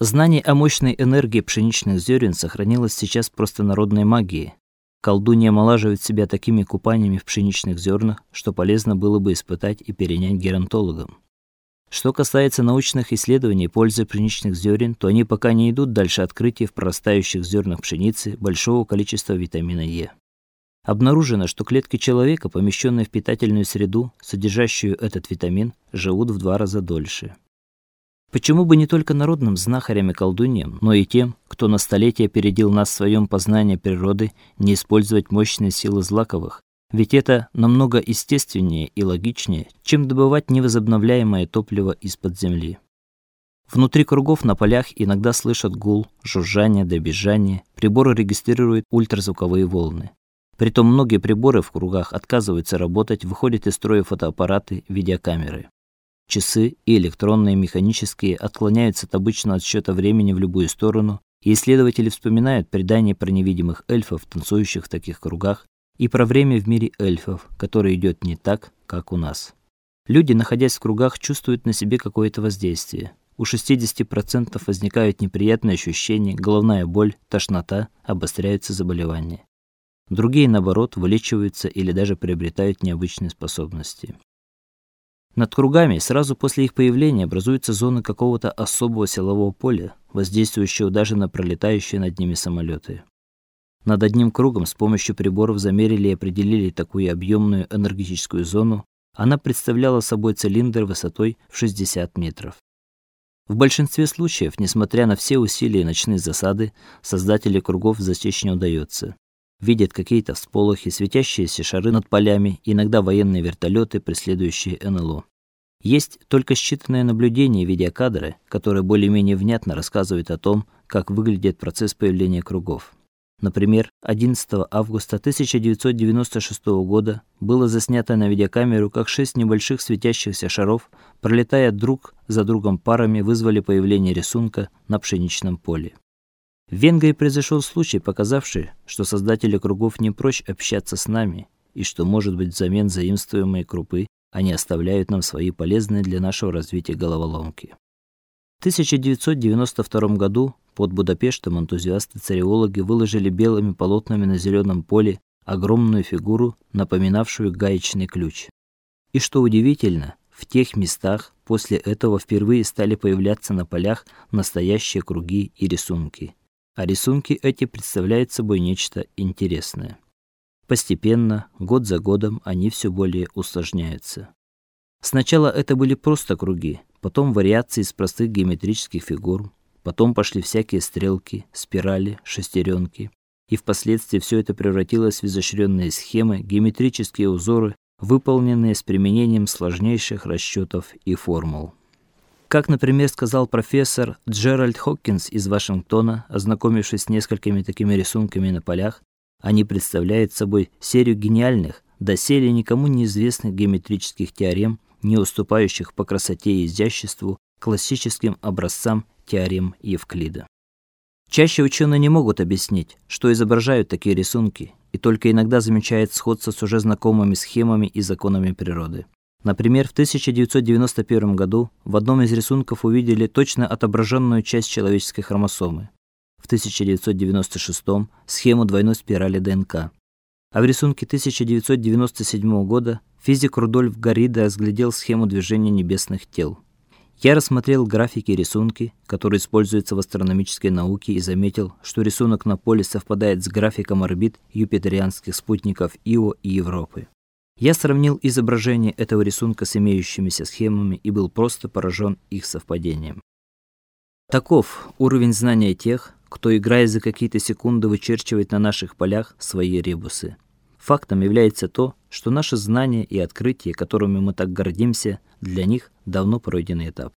Знание о мощной энергии пшеничных зерен сохранилось сейчас просто народной магией. Колдунья омолаживает себя такими купаниями в пшеничных зернах, что полезно было бы испытать и перенять геронтологам. Что касается научных исследований пользы пшеничных зерен, то они пока не идут дальше открытия в прорастающих зернах пшеницы большого количества витамина Е. Обнаружено, что клетки человека, помещенные в питательную среду, содержащую этот витамин, живут в два раза дольше. Почему бы не только народным знахарям и колдуньям, но и тем, кто на столетия опередил нас в своем познании природы, не использовать мощные силы злаковых? Ведь это намного естественнее и логичнее, чем добывать невозобновляемое топливо из-под земли. Внутри кругов на полях иногда слышат гул, жужжание, дребезжание, приборы регистрируют ультразвуковые волны. Притом многие приборы в кругах отказываются работать, выходят из строя фотоаппараты, видеокамеры. Часы и электронные, механические отклоняются от обычного отсчета времени в любую сторону, и исследователи вспоминают предания про невидимых эльфов, танцующих в таких кругах, и про время в мире эльфов, которое идет не так, как у нас. Люди, находясь в кругах, чувствуют на себе какое-то воздействие. У 60% возникают неприятные ощущения, головная боль, тошнота, обостряются заболевания. Другие наоборот вылечиваются или даже приобретают необычные способности. Над кругами сразу после их появления образуются зоны какого-то особого силового поля, воздействующего даже на пролетающие над ними самолеты. Над одним кругом с помощью приборов замерили и определили такую объемную энергетическую зону. Она представляла собой цилиндр высотой в 60 метров. В большинстве случаев, несмотря на все усилия и ночные засады, создатели кругов засечь не удается видят какие-то всполохи, светящиеся шары над полями, иногда военные вертолеты, преследующие НЛО. Есть только считанные наблюдения и видеокадры, которые более-менее внятно рассказывают о том, как выглядит процесс появления кругов. Например, 11 августа 1996 года было заснято на видеокамеру, как шесть небольших светящихся шаров, пролетая друг за другом парами, вызвали появление рисунка на пшеничном поле. В Венгрии произошел случай, показавший, что создатели кругов не прочь общаться с нами, и что, может быть, взамен заимствуемой крупы они оставляют нам свои полезные для нашего развития головоломки. В 1992 году под Будапештом энтузиасты-цареологи выложили белыми полотнами на зеленом поле огромную фигуру, напоминавшую гаечный ключ. И что удивительно, в тех местах после этого впервые стали появляться на полях настоящие круги и рисунки а рисунки эти представляют собой нечто интересное. Постепенно, год за годом, они все более усложняются. Сначала это были просто круги, потом вариации из простых геометрических фигур, потом пошли всякие стрелки, спирали, шестеренки, и впоследствии все это превратилось в изощренные схемы, геометрические узоры, выполненные с применением сложнейших расчетов и формул. Как, например, сказал профессор Джеральд Хокинс из Вашингтона, ознакомившись с несколькими такими рисунками на полях, они представляют собой серию гениальных, доселе никому неизвестных геометрических теорем, не уступающих по красоте и изяществу классическим образцам теорем Евклида. Чаще ученые не могут объяснить, что изображают такие рисунки, и только иногда замечают сходство с уже знакомыми схемами и законами природы. Например, в 1991 году в одном из рисунков увидели точно отображенную часть человеческой хромосомы. В 1996 схему двойной спирали ДНК. А в рисунке 1997 года физик Рудольф Гаррида разглядел схему движения небесных тел. Я рассмотрел графики и рисунки, которые используются в астрономической науке, и заметил, что рисунок на поле совпадает с графиком орбит юпитерианских спутников Ио и Европы. Я сравнил изображение этого рисунка с имеющимися схемами и был просто поражен их совпадением. Таков уровень знания тех, кто, играя за какие-то секунды, вычерчивает на наших полях свои ребусы. Фактом является то, что наши знания и открытия, которыми мы так гордимся, для них давно пройденный этап.